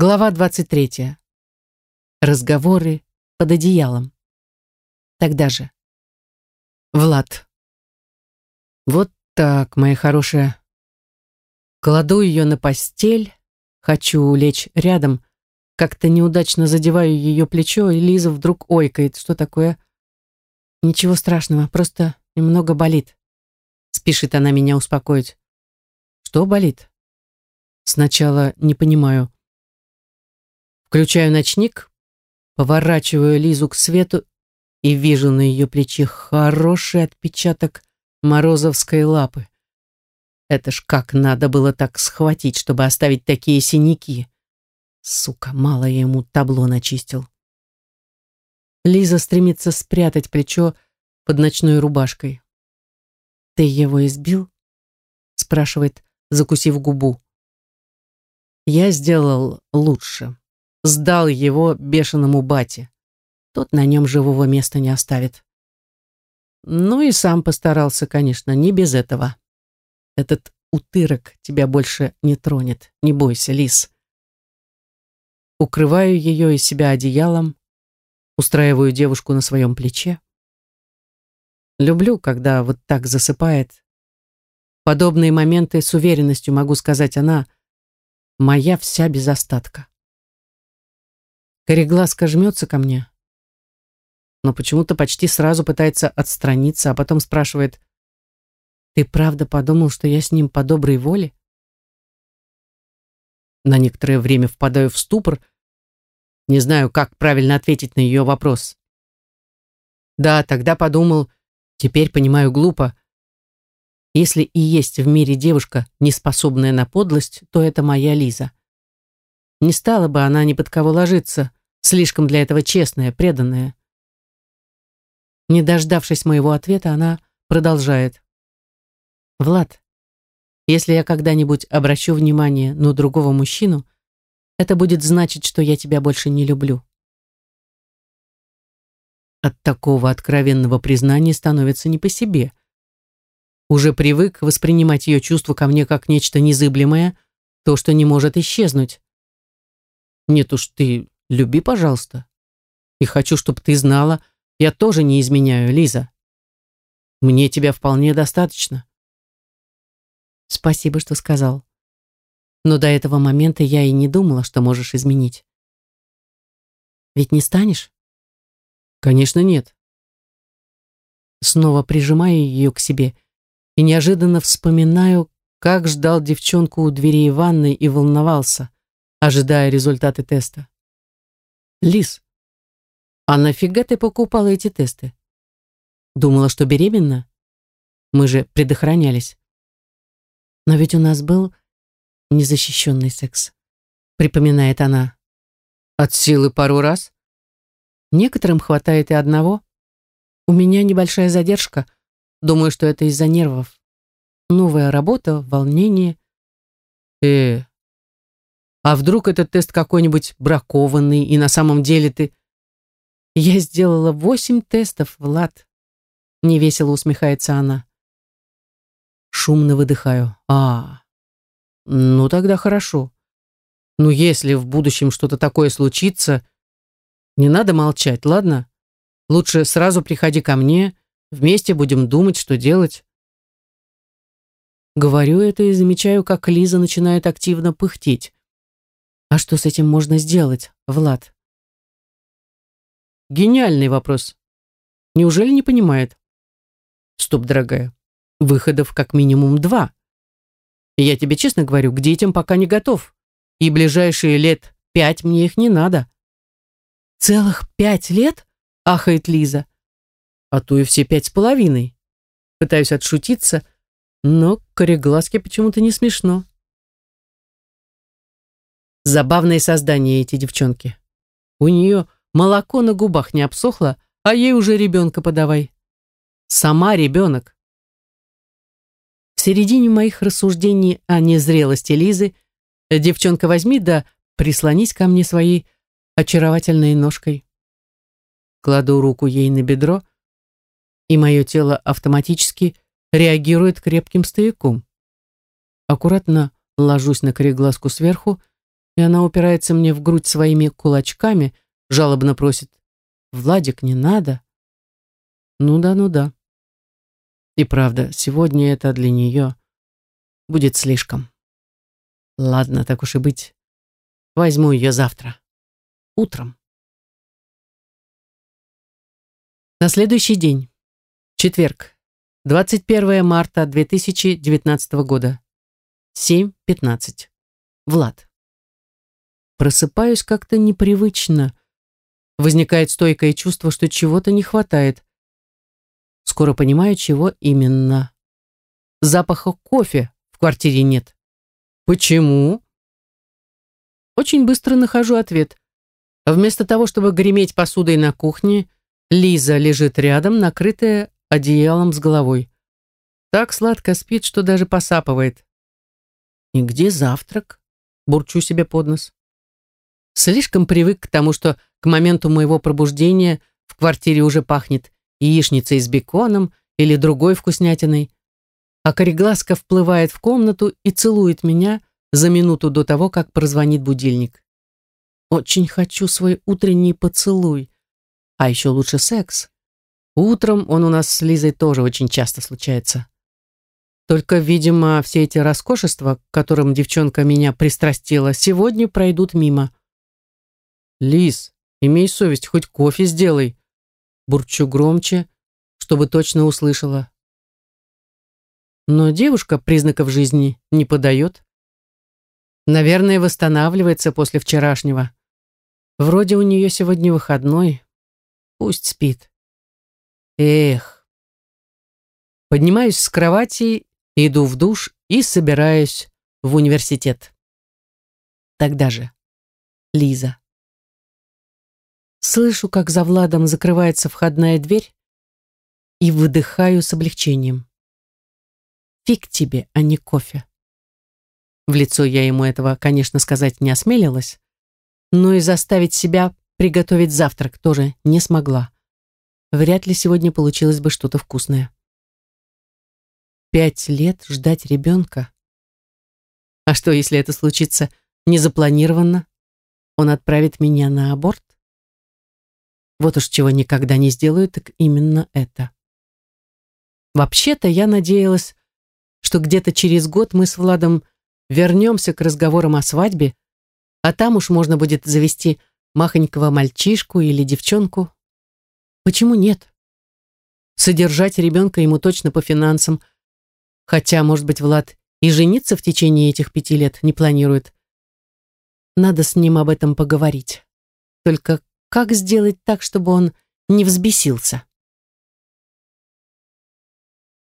Глава 23. Разговоры под одеялом. Тогда же. Влад. Вот так, моя хорошая. Кладу ее на постель, хочу лечь рядом, как-то неудачно задеваю ее плечо, и Лиза вдруг ойкает. Что такое? Ничего страшного, просто немного болит. Спешит она меня успокоить. Что болит? Сначала не понимаю. Включаю ночник, поворачиваю Лизу к свету и вижу на ее плече хороший отпечаток морозовской лапы. Это ж как надо было так схватить, чтобы оставить такие синяки. Сука, мало я ему табло начистил. Лиза стремится спрятать плечо под ночной рубашкой. «Ты его избил?» спрашивает, закусив губу. Я сделал лучше сдал его бешеному бате. Тот на нем живого места не оставит. Ну и сам постарался, конечно, не без этого. Этот утырок тебя больше не тронет. Не бойся, лис. Укрываю ее и себя одеялом, устраиваю девушку на своем плече. Люблю, когда вот так засыпает. Подобные моменты с уверенностью могу сказать она, моя вся без остатка. Кореглазка жмется ко мне, но почему-то почти сразу пытается отстраниться, а потом спрашивает, «Ты правда подумал, что я с ним по доброй воле?» На некоторое время впадаю в ступор, не знаю, как правильно ответить на ее вопрос. Да, тогда подумал, теперь понимаю глупо. Если и есть в мире девушка, не способная на подлость, то это моя Лиза. Не стала бы она ни под кого ложиться, слишком для этого честная, преданная. Не дождавшись моего ответа, она продолжает. «Влад, если я когда-нибудь обращу внимание на другого мужчину, это будет значить, что я тебя больше не люблю». От такого откровенного признания становится не по себе. Уже привык воспринимать ее чувства ко мне как нечто незыблемое, то, что не может исчезнуть. Нет уж ты люби, пожалуйста. И хочу, чтобы ты знала, я тоже не изменяю, Лиза. Мне тебя вполне достаточно. Спасибо, что сказал. Но до этого момента я и не думала, что можешь изменить. Ведь не станешь? Конечно, нет. Снова прижимаю ее к себе и неожиданно вспоминаю, как ждал девчонку у дверей ванной и волновался, ожидая результаты теста. Лис, а нафига ты покупала эти тесты? Думала, что беременна? Мы же предохранялись. Но ведь у нас был незащищенный секс, припоминает она. От силы пару раз? Некоторым хватает и одного. У меня небольшая задержка. Думаю, что это из-за нервов. Новая работа, волнение. Э, а вдруг этот тест какой-нибудь бракованный, и на самом деле ты... Я сделала восемь тестов, Влад. Невесело усмехается она. Шумно выдыхаю. А, ну тогда хорошо. Ну если в будущем что-то такое случится, не надо молчать, ладно? Лучше сразу приходи ко мне, вместе будем думать, что делать. Говорю это и замечаю, как Лиза начинает активно пыхтеть. А что с этим можно сделать, Влад? Гениальный вопрос. Неужели не понимает? Стоп, дорогая. Выходов как минимум два. Я тебе честно говорю, к детям пока не готов. И ближайшие лет пять мне их не надо. Целых пять лет? Ахает Лиза. А то и все пять с половиной. Пытаюсь отшутиться, но кореглазки почему-то не смешно. Забавные создания эти девчонки. У нее молоко на губах не обсохло, а ей уже ребенка подавай. Сама ребенок. В середине моих рассуждений о незрелости Лизы девчонка возьми да прислонись ко мне своей очаровательной ножкой. Кладу руку ей на бедро, и мое тело автоматически реагирует крепким стояком. Аккуратно ложусь на кореглазку сверху, и она упирается мне в грудь своими кулачками, жалобно просит «Владик, не надо». Ну да, ну да. И правда, сегодня это для нее будет слишком. Ладно, так уж и быть. Возьму ее завтра. Утром. На следующий день. Четверг. 21 марта 2019 года. 7.15. Влад. Просыпаюсь как-то непривычно. Возникает стойкое чувство, что чего-то не хватает. Скоро понимаю, чего именно. Запаха кофе в квартире нет. Почему? Очень быстро нахожу ответ. Вместо того, чтобы греметь посудой на кухне, Лиза лежит рядом, накрытая одеялом с головой. Так сладко спит, что даже посапывает. «И где завтрак?» — бурчу себе под нос. Слишком привык к тому, что к моменту моего пробуждения в квартире уже пахнет яичницей с беконом или другой вкуснятиной, а корегласка вплывает в комнату и целует меня за минуту до того, как прозвонит будильник. Очень хочу свой утренний поцелуй, а еще лучше секс. Утром он у нас с Лизой тоже очень часто случается. Только, видимо, все эти роскошества, к которым девчонка меня пристрастила, сегодня пройдут мимо. «Лиз, имей совесть, хоть кофе сделай», бурчу громче, чтобы точно услышала. Но девушка признаков жизни не подает. Наверное, восстанавливается после вчерашнего. Вроде у нее сегодня выходной. Пусть спит. Эх. Поднимаюсь с кровати, иду в душ и собираюсь в университет. Тогда же. Лиза. Слышу, как за Владом закрывается входная дверь и выдыхаю с облегчением. Фиг тебе, а не кофе. В лицо я ему этого, конечно, сказать не осмелилась, но и заставить себя приготовить завтрак тоже не смогла. Вряд ли сегодня получилось бы что-то вкусное. Пять лет ждать ребенка. А что, если это случится незапланированно? Он отправит меня на аборт? Вот уж чего никогда не сделаю, так именно это. Вообще-то я надеялась, что где-то через год мы с Владом вернемся к разговорам о свадьбе, а там уж можно будет завести махонького мальчишку или девчонку. Почему нет? Содержать ребенка ему точно по финансам, хотя, может быть, Влад и жениться в течение этих пяти лет не планирует. Надо с ним об этом поговорить. Только как сделать так, чтобы он не взбесился?